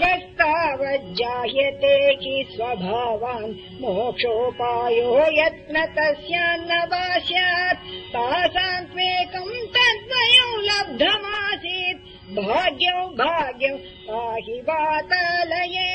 वस्तावयते हि स्वभावान् मोक्षोपायो यत्न तस्यान्न वा स्यात् तासाम्मेकम् तद्वयम् लब्धमासीत्। भाग्यौ भाग्यौ पाहि वातालये